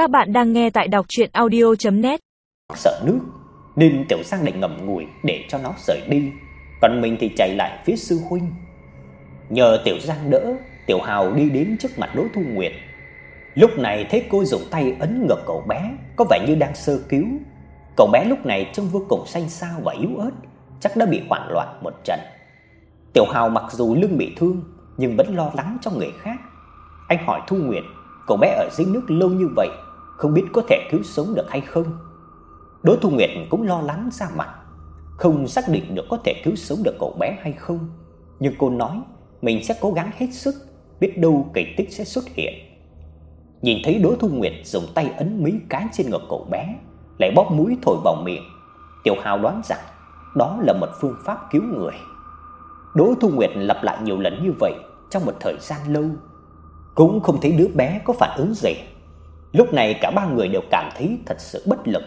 Các bạn đang nghe tại đọc audio net Sợ nước nên Tiểu Sang định ngậm ngùi để cho nó rời đi, còn mình thì chạy lại phía sư huynh. Nhờ Tiểu Giang đỡ, Tiểu Hào đi đến trước mặt Đỗ Thu Nguyệt. Lúc này thấy cô dùng tay ấn ngực cậu bé, có vẻ như đang sơ cứu. Cậu bé lúc này trông vô cùng xanh xao và yếu ớt, chắc đã bị hoảng loạn một trận. Tiểu Hào mặc dù lưng bị thương nhưng vẫn lo lắng cho người khác. Anh hỏi Thu Nguyệt, cậu bé ở dưới nước lâu như vậy, không biết có thể cứu sống được hay không. Đỗ Thu Nguyệt cũng lo lắng ra mặt, không xác định được có thể cứu sống được cậu bé hay không, nhưng cô nói mình sẽ cố gắng hết sức, biết đâu kỳ tích sẽ xuất hiện. Nhìn thấy Đỗ Thu Nguyệt dùng tay ấn mấy cái trên ngực cậu bé, lại bóp mũi thổi vào miệng, Tiểu Hào đoán rằng đó là một phương pháp cứu người. Đỗ Thu Nguyệt lặp lại nhiều lần như vậy trong một thời gian lâu, cũng không thấy đứa bé có phản ứng gì. Lúc này cả ba người đều cảm thấy thật sự bất lực,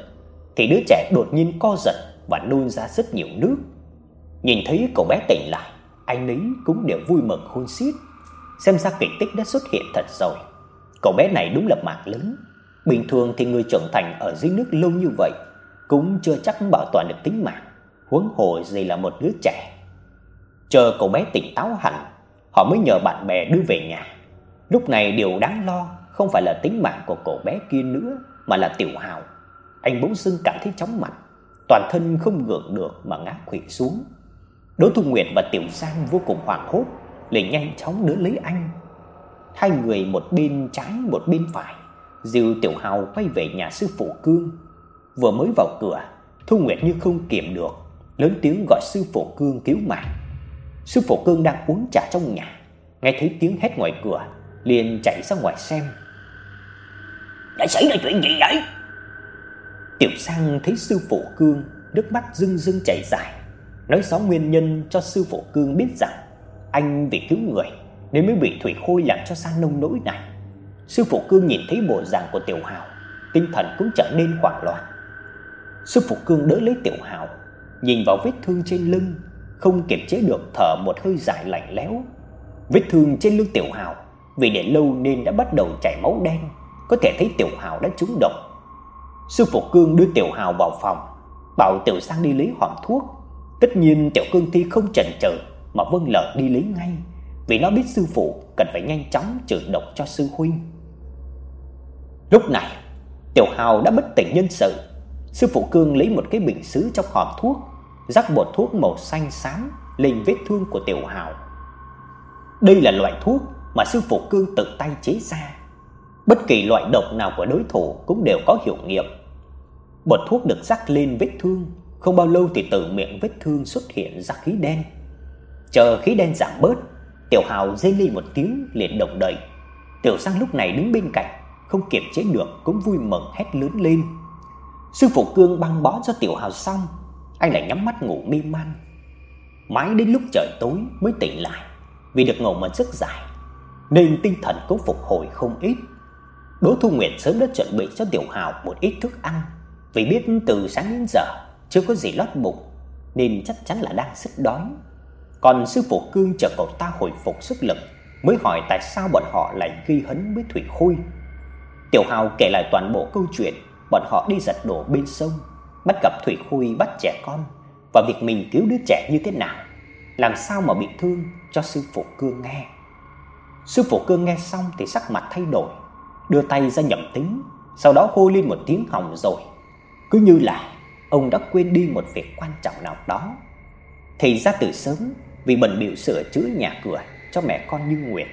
thì đứa trẻ đột nhiên co giật và nôn ra rất nhiều nước. Nhìn thấy cậu bé tỉnh lại, anh ấy cũng đều vui mừng khôn xiết. Xem ra kỳ tích đã xuất hiện thật rồi. Cậu bé này đúng là mạng lớn. Bình thường thì người trưởng thành ở dưới nước lâu như vậy cũng chưa chắc bảo toàn được tính mạng, huống hồ gì là một đứa trẻ. Chờ cậu bé tỉnh táo hẳn, họ mới nhờ bạn bè đưa về nhà. Lúc này điều đáng lo không phải là tính mạng của cậu bé kia nữa, mà là Tiểu Hào. Anh bỗng dưng cảm thấy chóng mặt, toàn thân không gượng được mà ngã quỵ xuống. Đỗ Thu Nguyệt và Tiểu Giang vô cùng hoảng hốt, liền nhanh chóng đỡ lấy anh. Hai người một bên trái một bên phải, dìu Tiểu Hào quay về nhà sư phụ Cương. Vừa mới vào cửa, Thu Nguyệt như không kiềm được, lớn tiếng gọi sư phụ Cương cứu mạng. Sư phụ Cương đang uống trà trong nhà, nghe thấy tiếng hét ngoài cửa, liền chạy ra ngoài xem. Đã xảy ra chuyện gì vậy? Tiểu Sang thấy sư phụ Cương, nước mắt rưng rưng chảy dài, nói rõ nguyên nhân cho sư phụ Cương biết rằng anh vì cứu người nên mới bị thủy khôi làm cho sang nông nỗi này. Sư phụ Cương nhìn thấy bộ dạng của Tiểu Hào, tinh thần cũng trở nên hoảng loạn. Sư phụ Cương đỡ lấy Tiểu Hào, nhìn vào vết thương trên lưng, không kiềm chế được thở một hơi dài lạnh lẽo. Vết thương trên lưng Tiểu Hào vì để lâu nên đã bắt đầu chảy máu đen, có thể thấy Tiểu Hào đã trúng độc. Sư phụ Cương đưa Tiểu Hào vào phòng, bảo Tiểu Sang đi lấy hòm thuốc. Tất nhiên Tiểu Cương Thi không chần chừ mà vâng lời đi lấy ngay, vì nó biết sư phụ cần phải nhanh chóng trừ độc cho sư huynh. Lúc này, Tiểu Hào đã bất tỉnh nhân sự. Sư phụ Cương lấy một cái bình sứ trong hòm thuốc, rắc bột thuốc màu xanh xám lên vết thương của Tiểu Hào. Đây là loại thuốc mà sư phụ Cương tự tay chế ra. Bất kỳ loại độc nào của đối thủ cũng đều có hiệu nghiệm. Bột thuốc được rắc lên vết thương, không bao lâu thì từ miệng vết thương xuất hiện ra khí đen. Chờ khí đen giảm bớt, Tiểu Hào rên lên một tiếng liền động đậy. Tiểu Sang lúc này đứng bên cạnh, không kiềm chế được cũng vui mừng hét lớn lên. Sư phụ Cương băng bó cho Tiểu Hào xong, anh lại nhắm mắt ngủ mê man. Mãi đến lúc trời tối mới tỉnh lại, vì được ngủ một giấc dài nên tinh thần cũng phục hồi không ít. Đỗ Thu Nguyệt sớm đã chuẩn bị cho Tiểu Hào một ít thức ăn, vì biết từ sáng đến giờ chưa có gì lót bụng nên chắc chắn là đang rất đói. Còn sư phụ Cương chờ cậu ta hồi phục sức lực mới hỏi tại sao bọn họ lại ghi hấn với Thủy Khôi. Tiểu Hào kể lại toàn bộ câu chuyện bọn họ đi giật đồ bên sông, bắt gặp Thủy Khôi bắt trẻ con và việc mình cứu đứa trẻ như thế nào, làm sao mà bị thương cho sư phụ Cương nghe. Sư phụ Cương nghe xong thì sắc mặt thay đổi, đưa tay ra nhậm tính, sau đó hô lên một tiếng hỏng rồi. Cứ như là ông đã quên đi một việc quan trọng nào đó. Thì ra từ sớm vì bận bịu sửa chữa nhà cửa cho mẹ con Như Nguyệt,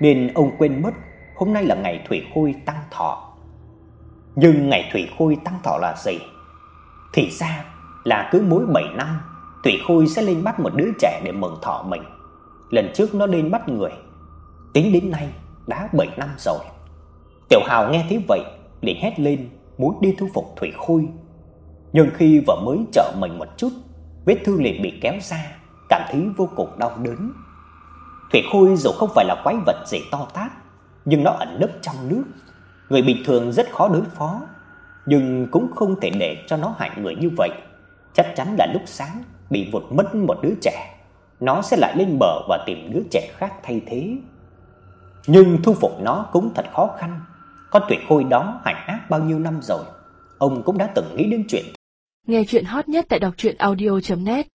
nên ông quên mất hôm nay là ngày Thủy Khôi tăng thọ. Nhưng ngày Thủy Khôi tăng thọ là gì? Thì ra là cứ mỗi 7 năm Thủy Khôi sẽ lên bắt một đứa trẻ để mừng thọ mình. Lần trước nó lên bắt người Tính đến nay đã 7 năm rồi. Tiểu Hào nghe thấy vậy, liền hét lên muốn đi thu phục Thủy Khôi. Nhưng khi vừa mới trợ mình một chút, vết thương liền bị kéo ra, cảm thấy vô cùng đau đớn. Thủy Khôi dù không phải là quái vật gì to tát, nhưng nó ẩn nấp trong nước, người bình thường rất khó đối phó, nhưng cũng không thể để cho nó hại người như vậy. Chắc chắn là lúc sáng bị vụt mất một đứa trẻ, nó sẽ lại lên bờ và tìm đứa trẻ khác thay thế nhưng thu phục nó cũng thật khó khăn. Con tuyệt khôi đó hành ác bao nhiêu năm rồi, ông cũng đã từng nghĩ đến chuyện Nghe chuyện hot nhất tại đọc audio net.